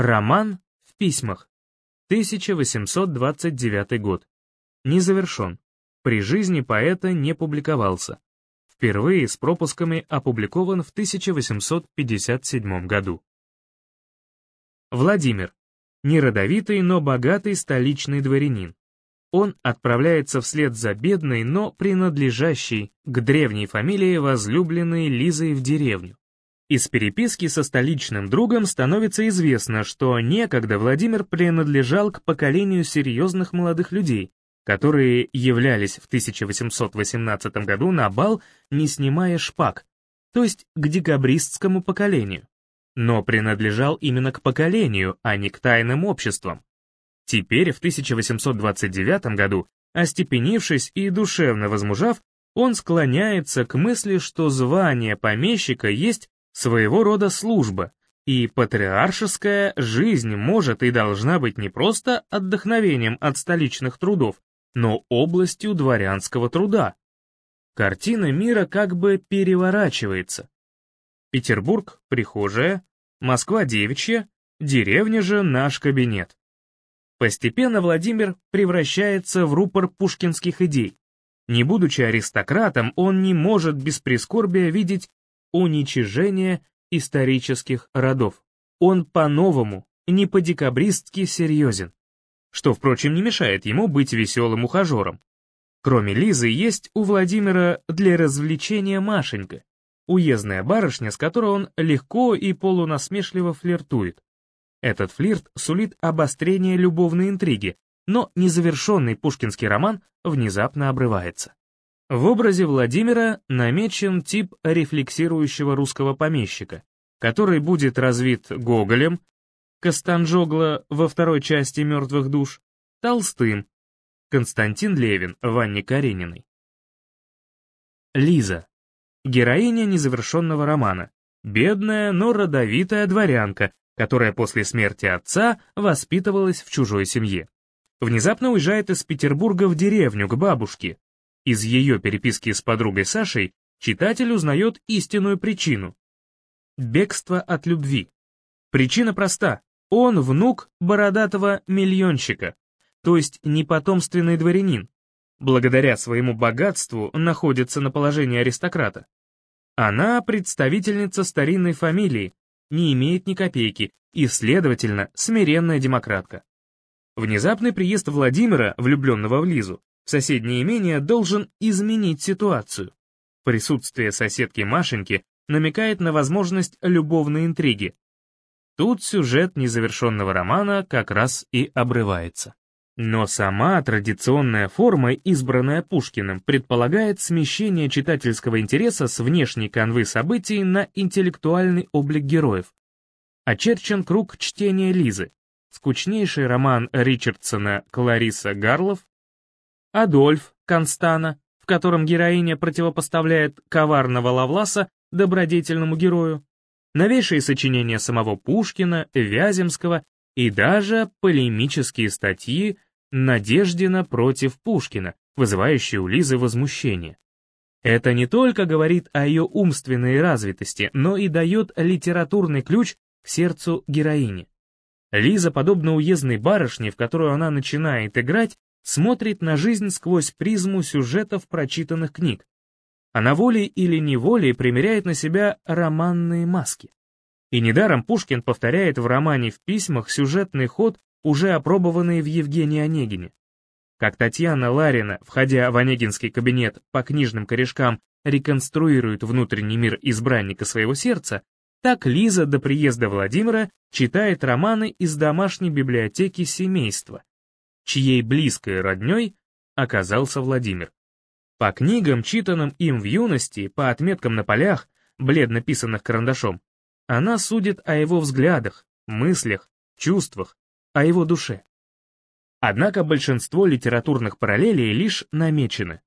Роман в письмах. 1829 год. Не завершен. При жизни поэта не публиковался. Впервые с пропусками опубликован в 1857 году. Владимир. Неродовитый, но богатый столичный дворянин. Он отправляется вслед за бедной, но принадлежащей к древней фамилии возлюбленной Лизой в деревню. Из переписки со столичным другом становится известно, что некогда Владимир принадлежал к поколению серьезных молодых людей, которые являлись в 1818 году на бал, не снимая шпаг, то есть к декабристскому поколению. Но принадлежал именно к поколению, а не к тайным обществам. Теперь, в 1829 году, остепенившись и душевно возмужав, он склоняется к мысли, что звание помещика есть своего рода служба, и патриаршеская жизнь может и должна быть не просто отдохновением от столичных трудов, но областью дворянского труда. Картина мира как бы переворачивается. Петербург — прихожая, Москва — девичья, деревня же — наш кабинет. Постепенно Владимир превращается в рупор пушкинских идей. Не будучи аристократом, он не может без прискорбия видеть уничижение исторических родов. Он по-новому, не по-декабристски серьезен, что, впрочем, не мешает ему быть веселым ухажером. Кроме Лизы, есть у Владимира для развлечения Машенька, уездная барышня, с которой он легко и полунасмешливо флиртует. Этот флирт сулит обострение любовной интриги, но незавершенный пушкинский роман внезапно обрывается. В образе Владимира намечен тип рефлексирующего русского помещика, который будет развит Гоголем, Костанжогла во второй части «Мертвых душ», Толстым, Константин Левин в Анне Карениной. Лиза. Героиня незавершенного романа. Бедная, но родовитая дворянка, которая после смерти отца воспитывалась в чужой семье. Внезапно уезжает из Петербурга в деревню к бабушке, из ее переписки с подругой Сашей читатель узнает истинную причину. Бегство от любви. Причина проста. Он внук бородатого миллионщика, то есть непотомственный дворянин. Благодаря своему богатству находится на положении аристократа. Она представительница старинной фамилии, не имеет ни копейки и, следовательно, смиренная демократка. Внезапный приезд Владимира, влюбленного в Лизу, соседнее имение должен изменить ситуацию. Присутствие соседки Машеньки намекает на возможность любовной интриги. Тут сюжет незавершенного романа как раз и обрывается. Но сама традиционная форма, избранная Пушкиным, предполагает смещение читательского интереса с внешней канвы событий на интеллектуальный облик героев. Очерчен круг чтения Лизы, скучнейший роман Ричардсона «Клариса Гарлов», Адольф Констана, в котором героиня противопоставляет коварного Лавласа добродетельному герою, новейшие сочинения самого Пушкина, Вяземского и даже полемические статьи Надеждина против Пушкина, вызывающие у Лизы возмущение. Это не только говорит о ее умственной развитости, но и дает литературный ключ к сердцу героини. Лиза, подобно уездной барышне, в которую она начинает играть, смотрит на жизнь сквозь призму сюжетов прочитанных книг. Она волей или неволей примеряет на себя романные маски. И недаром Пушкин повторяет в романе в письмах сюжетный ход, уже опробованный в Евгении Онегине. Как Татьяна Ларина, входя в Онегинский кабинет по книжным корешкам, реконструирует внутренний мир избранника своего сердца, так Лиза до приезда Владимира читает романы из домашней библиотеки семейства, чьей близкой родней оказался Владимир. По книгам, читанным им в юности, по отметкам на полях, бледно писанных карандашом, она судит о его взглядах, мыслях, чувствах, о его душе. Однако большинство литературных параллелей лишь намечены.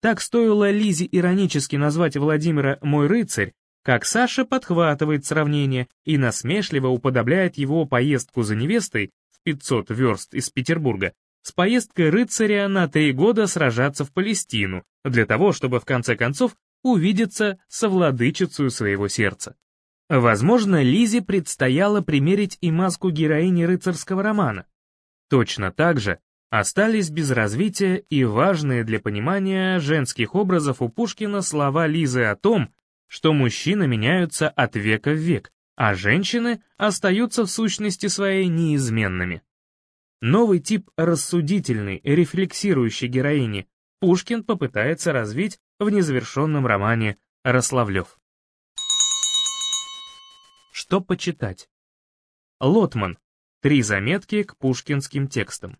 Так стоило Лизе иронически назвать Владимира «мой рыцарь», как Саша подхватывает сравнение и насмешливо уподобляет его поездку за невестой в 500 верст из Петербурга с поездкой рыцаря на три года сражаться в Палестину, для того, чтобы в конце концов увидеться со владычицей своего сердца. Возможно, Лизе предстояло примерить и маску героини рыцарского романа. Точно так же остались без развития и важные для понимания женских образов у Пушкина слова Лизы о том, что мужчины меняются от века в век, а женщины остаются в сущности своей неизменными. Новый тип рассудительной, рефлексирующей героини Пушкин попытается развить в незавершенном романе «Рославлев». Что почитать? Лотман. Три заметки к пушкинским текстам.